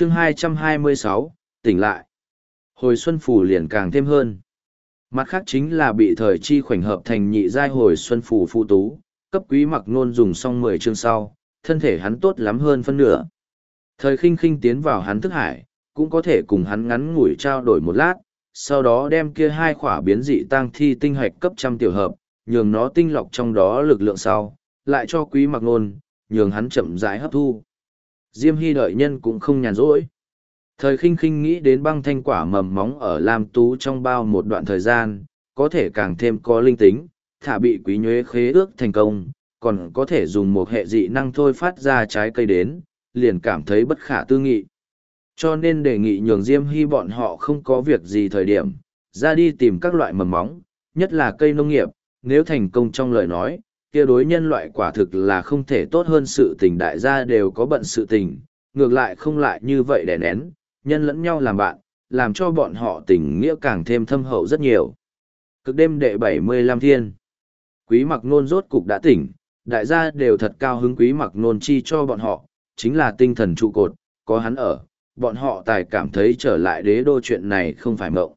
chương 226, tỉnh lại. Hồi xuân phủ liền càng thêm hơn. Mặt khác chính là bị thời chi khoảnh hợp thành nhị giai hồi xuân phủ phụ tú, cấp quý mặc nôn dùng xong mười chương sau, thân thể hắn tốt lắm hơn phân nửa. Thời khinh khinh tiến vào hắn thức hải, cũng có thể cùng hắn ngắn ngủi trao đổi một lát, sau đó đem kia hai khỏa biến dị tăng thi tinh hoạch cấp trăm tiểu hợp, nhường nó tinh lọc trong đó lực lượng sau, lại cho quý mặc nôn, nhường hắn chậm rãi hấp thu. Diêm Hy đợi nhân cũng không nhàn rỗi. Thời khinh khinh nghĩ đến băng thanh quả mầm móng ở Lam Tú trong bao một đoạn thời gian, có thể càng thêm có linh tính, thả bị quý nhuế khế ước thành công, còn có thể dùng một hệ dị năng thôi phát ra trái cây đến, liền cảm thấy bất khả tư nghị. Cho nên đề nghị nhường Diêm Hy bọn họ không có việc gì thời điểm, ra đi tìm các loại mầm móng, nhất là cây nông nghiệp, nếu thành công trong lời nói, kia đối nhân loại quả thực là không thể tốt hơn sự tình đại gia đều có bận sự tình, ngược lại không lại như vậy đè nén, nhân lẫn nhau làm bạn, làm cho bọn họ tình nghĩa càng thêm thâm hậu rất nhiều. Cực đêm đệ bảy mươi lăm thiên, quý mặc nôn rốt cục đã tỉnh, đại gia đều thật cao hứng quý mặc nôn chi cho bọn họ, chính là tinh thần trụ cột, có hắn ở, bọn họ tài cảm thấy trở lại đế đô chuyện này không phải mộng.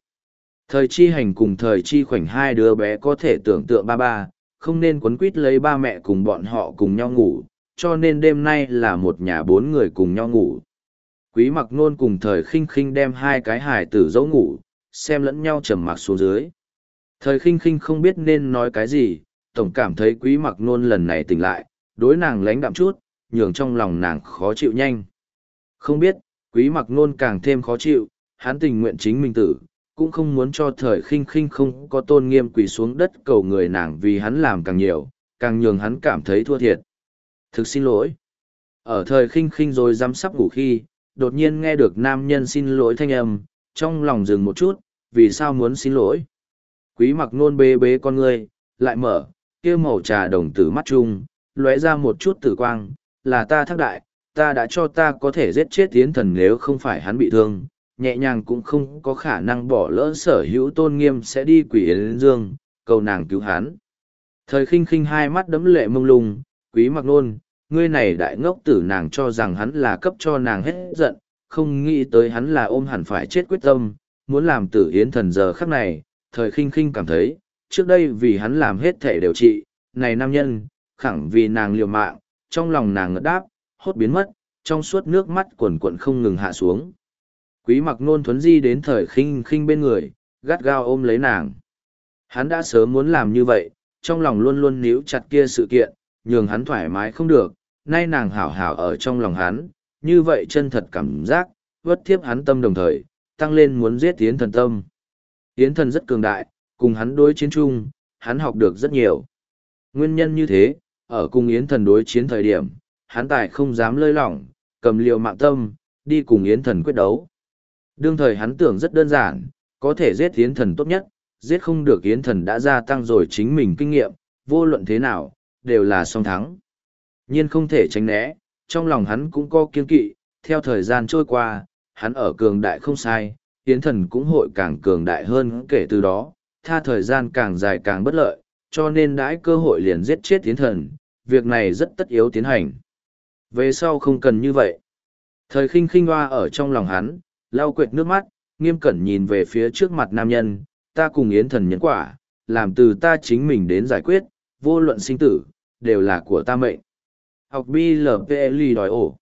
Thời chi hành cùng thời chi khoảnh hai đứa bé có thể tưởng tượng ba ba, không nên quấn quýt lấy ba mẹ cùng bọn họ cùng nhau ngủ, cho nên đêm nay là một nhà bốn người cùng nhau ngủ. Quý mặc nôn cùng thời khinh khinh đem hai cái hài tử dấu ngủ, xem lẫn nhau trầm mặc xuống dưới. Thời khinh khinh không biết nên nói cái gì, tổng cảm thấy quý mặc nôn lần này tỉnh lại, đối nàng lánh đạm chút, nhường trong lòng nàng khó chịu nhanh. Không biết, quý mặc nôn càng thêm khó chịu, hắn tình nguyện chính mình tử, cũng không muốn cho thời khinh khinh không có tôn nghiêm quỳ xuống đất cầu người nàng vì hắn làm càng nhiều, càng nhường hắn cảm thấy thua thiệt. Thực xin lỗi. Ở thời khinh khinh rồi dám sắp ngủ khi, đột nhiên nghe được nam nhân xin lỗi thanh âm, trong lòng dừng một chút, vì sao muốn xin lỗi. Quý mặc nôn bê bê con ngươi, lại mở, kia màu trà đồng tử mắt chung, lóe ra một chút tử quang, là ta thác đại, ta đã cho ta có thể giết chết tiến thần nếu không phải hắn bị thương, nhẹ nhàng cũng không có khả năng bỏ lỡ sở hữu tôn nghiêm sẽ đi quỷ yến dương, cầu nàng cứu hắn. Thời khinh khinh hai mắt đấm lệ mông lung, quý mặc nôn, ngươi này đại ngốc tử nàng cho rằng hắn là cấp cho nàng hết giận, không nghĩ tới hắn là ôm hẳn phải chết quyết tâm, muốn làm tử yến thần giờ khắc này, thời khinh khinh cảm thấy, trước đây vì hắn làm hết thể đều trị, này nam nhân, khẳng vì nàng liều mạng, trong lòng nàng ngất đáp, hốt biến mất, trong suốt nước mắt quần quận không ngừng hạ xuống. Quý mặc nôn thuấn di đến thời khinh khinh bên người, gắt gao ôm lấy nàng. Hắn đã sớm muốn làm như vậy, trong lòng luôn luôn níu chặt kia sự kiện, nhường hắn thoải mái không được, nay nàng hảo hảo ở trong lòng hắn, như vậy chân thật cảm giác, vất thiếp hắn tâm đồng thời, tăng lên muốn giết tiến thần tâm. Tiến thần rất cường đại, cùng hắn đối chiến chung, hắn học được rất nhiều. Nguyên nhân như thế, ở cùng Yến thần đối chiến thời điểm, hắn tài không dám lơi lỏng, cầm liều mạng tâm, đi cùng Yến thần quyết đấu. Đương thời hắn tưởng rất đơn giản, có thể giết Yến thần tốt nhất, giết không được Yến thần đã gia tăng rồi chính mình kinh nghiệm, vô luận thế nào, đều là song thắng. nhiên không thể tránh né, trong lòng hắn cũng có kiên kỵ, theo thời gian trôi qua, hắn ở cường đại không sai, Yến thần cũng hội càng cường đại hơn kể từ đó, tha thời gian càng dài càng bất lợi, cho nên đãi cơ hội liền giết chết Yến thần, việc này rất tất yếu tiến hành. Về sau không cần như vậy. Thời khinh khinh hoa ở trong lòng hắn, lau quệt nước mắt, nghiêm cẩn nhìn về phía trước mặt nam nhân, ta cùng yến thần nhân quả, làm từ ta chính mình đến giải quyết, vô luận sinh tử, đều là của ta mệnh. Học BLPLI đòi ổ.